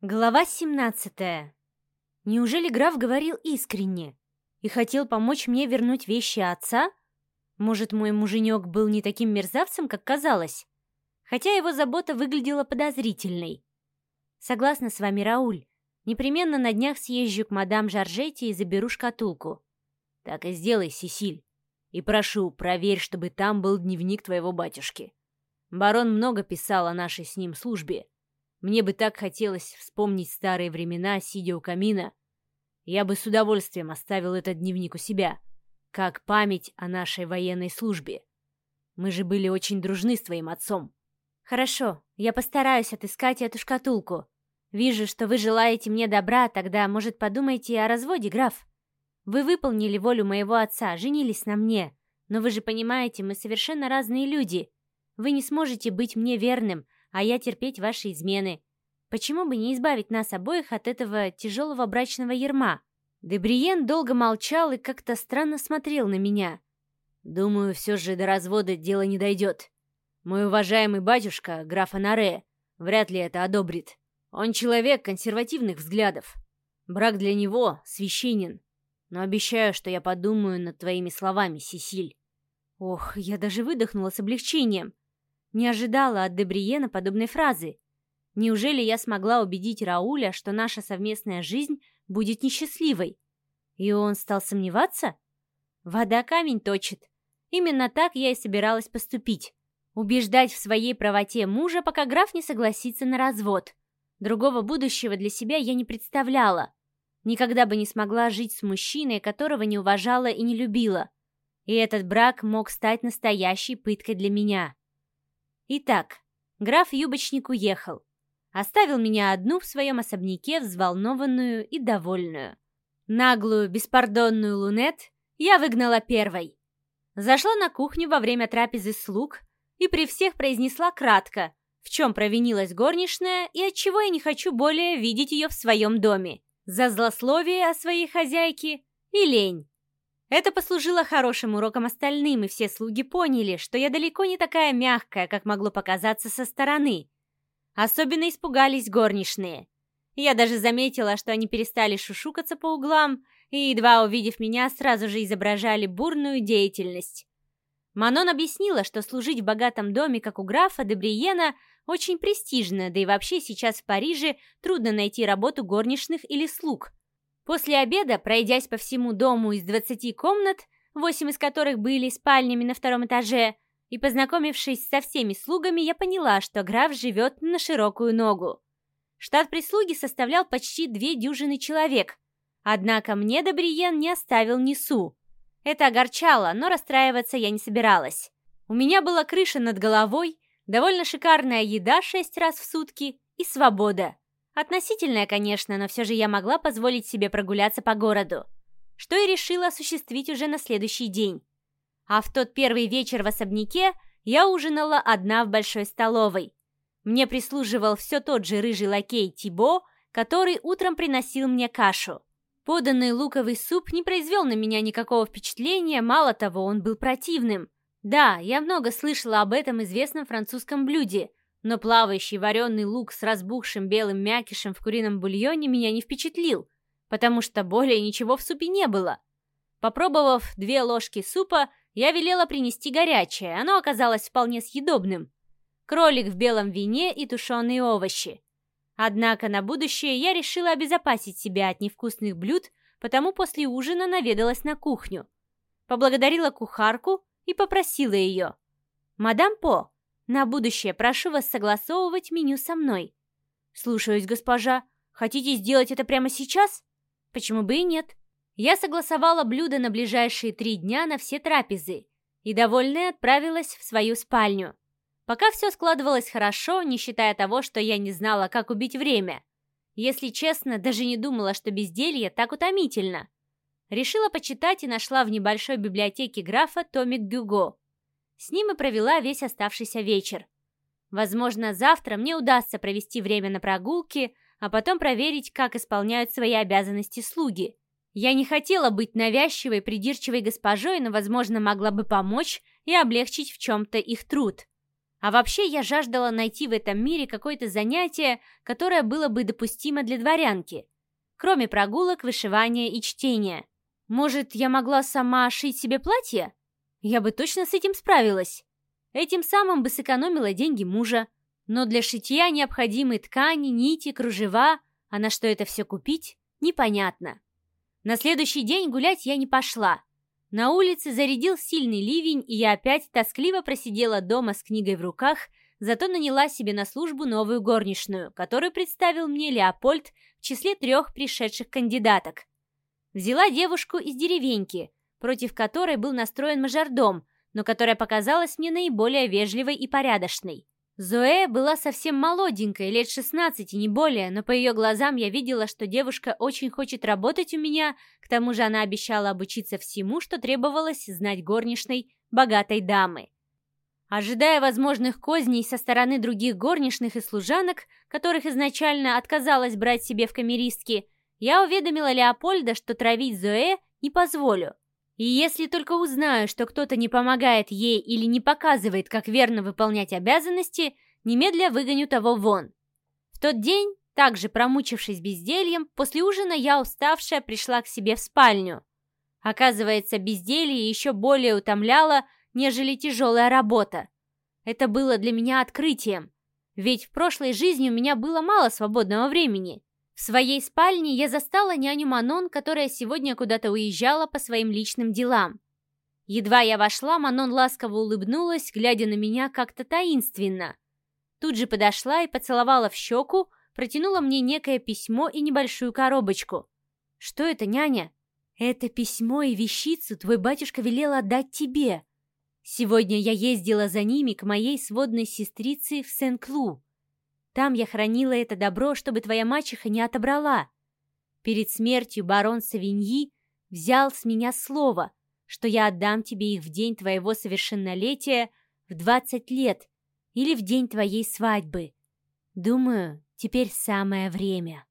Глава 17. Неужели граф говорил искренне и хотел помочь мне вернуть вещи отца? Может, мой муженек был не таким мерзавцем, как казалось? Хотя его забота выглядела подозрительной. Согласна с вами, Рауль. Непременно на днях съезжу к мадам Жоржетти и заберу шкатулку. Так и сделай, Сесиль. И прошу, проверь, чтобы там был дневник твоего батюшки. Барон много писал о нашей с ним службе, мне бы так хотелось вспомнить старые времена, сидя у камина. Я бы с удовольствием оставил этот дневник у себя, как память о нашей военной службе. Мы же были очень дружны с твоим отцом. Хорошо, я постараюсь отыскать эту шкатулку. Вижу, что вы желаете мне добра, тогда, может, подумайте о разводе, граф? Вы выполнили волю моего отца, женились на мне. Но вы же понимаете, мы совершенно разные люди. Вы не сможете быть мне верным, а я терпеть ваши измены. Почему бы не избавить нас обоих от этого тяжелого брачного ерма? Дебриен долго молчал и как-то странно смотрел на меня. Думаю, все же до развода дело не дойдет. Мой уважаемый батюшка, граф Анаре, вряд ли это одобрит. Он человек консервативных взглядов. Брак для него священен. Но обещаю, что я подумаю над твоими словами, Сесиль. Ох, я даже выдохнула с облегчением. Не ожидала от Дебриена подобной фразы. Неужели я смогла убедить Рауля, что наша совместная жизнь будет несчастливой? И он стал сомневаться? Вода камень точит. Именно так я и собиралась поступить. Убеждать в своей правоте мужа, пока граф не согласится на развод. Другого будущего для себя я не представляла. Никогда бы не смогла жить с мужчиной, которого не уважала и не любила. И этот брак мог стать настоящей пыткой для меня. Итак, граф Юбочник уехал. Оставил меня одну в своем особняке, взволнованную и довольную. Наглую, беспардонную лунет я выгнала первой. Зашла на кухню во время трапезы слуг и при всех произнесла кратко, в чем провинилась горничная и отчего я не хочу более видеть ее в своем доме. За злословие о своей хозяйке и лень. Это послужило хорошим уроком остальным, и все слуги поняли, что я далеко не такая мягкая, как могло показаться со стороны. Особенно испугались горничные. Я даже заметила, что они перестали шушукаться по углам и, едва увидев меня, сразу же изображали бурную деятельность. Манон объяснила, что служить в богатом доме, как у графа Дебриена, очень престижно, да и вообще сейчас в Париже трудно найти работу горничных или слуг – После обеда, пройдясь по всему дому из 20 комнат, восемь из которых были спальнями на втором этаже, и познакомившись со всеми слугами, я поняла, что граф живет на широкую ногу. Штат прислуги составлял почти две дюжины человек, однако мне Добриен не оставил несу. Это огорчало, но расстраиваться я не собиралась. У меня была крыша над головой, довольно шикарная еда шесть раз в сутки и свобода. Относительная, конечно, но все же я могла позволить себе прогуляться по городу, что и решила осуществить уже на следующий день. А в тот первый вечер в особняке я ужинала одна в большой столовой. Мне прислуживал все тот же рыжий лакей Тибо, который утром приносил мне кашу. Поданный луковый суп не произвел на меня никакого впечатления, мало того, он был противным. Да, я много слышала об этом известном французском блюде, но плавающий вареный лук с разбухшим белым мякишем в курином бульоне меня не впечатлил, потому что более ничего в супе не было. Попробовав две ложки супа, я велела принести горячее, оно оказалось вполне съедобным. Кролик в белом вине и тушеные овощи. Однако на будущее я решила обезопасить себя от невкусных блюд, потому после ужина наведалась на кухню. Поблагодарила кухарку и попросила ее. «Мадам По, на будущее прошу вас согласовывать меню со мной. Слушаюсь, госпожа. Хотите сделать это прямо сейчас? Почему бы и нет? Я согласовала блюда на ближайшие три дня на все трапезы и, довольная, отправилась в свою спальню. Пока все складывалось хорошо, не считая того, что я не знала, как убить время. Если честно, даже не думала, что безделье так утомительно. Решила почитать и нашла в небольшой библиотеке графа томик Гюго. С ним и провела весь оставшийся вечер. Возможно, завтра мне удастся провести время на прогулке, а потом проверить, как исполняют свои обязанности слуги. Я не хотела быть навязчивой, придирчивой госпожой, но, возможно, могла бы помочь и облегчить в чем-то их труд. А вообще я жаждала найти в этом мире какое-то занятие, которое было бы допустимо для дворянки, кроме прогулок, вышивания и чтения. Может, я могла сама шить себе платье? Я бы точно с этим справилась. Этим самым бы сэкономила деньги мужа. Но для шитья необходимы ткани, нити, кружева, а на что это все купить, непонятно. На следующий день гулять я не пошла. На улице зарядил сильный ливень, и я опять тоскливо просидела дома с книгой в руках, зато наняла себе на службу новую горничную, которую представил мне Леопольд в числе трех пришедших кандидаток. Взяла девушку из деревеньки, против которой был настроен мажордом, но которая показалась мне наиболее вежливой и порядочной. Зоэ была совсем молоденькая, лет 16 и не более, но по ее глазам я видела, что девушка очень хочет работать у меня, к тому же она обещала обучиться всему, что требовалось знать горничной богатой дамы. Ожидая возможных козней со стороны других горничных и служанок, которых изначально отказалась брать себе в камеристки, я уведомила Леопольда, что травить Зоэ не позволю. И если только узнаю, что кто-то не помогает ей или не показывает, как верно выполнять обязанности, немедля выгоню того вон. В тот день, также промучившись бездельем, после ужина я, уставшая, пришла к себе в спальню. Оказывается, безделье еще более утомляло, нежели тяжелая работа. Это было для меня открытием, ведь в прошлой жизни у меня было мало свободного времени. В своей спальне я застала няню Манон, которая сегодня куда-то уезжала по своим личным делам. Едва я вошла, Манон ласково улыбнулась, глядя на меня как-то таинственно. Тут же подошла и поцеловала в щеку, протянула мне некое письмо и небольшую коробочку. «Что это, няня?» «Это письмо и вещицу твой батюшка велел отдать тебе. Сегодня я ездила за ними к моей сводной сестрице в Сен-Клу. Там я хранила это добро, чтобы твоя мачеха не отобрала. Перед смертью барон Савиньи взял с меня слово, что я отдам тебе их в день твоего совершеннолетия в двадцать лет или в день твоей свадьбы. Думаю, теперь самое время».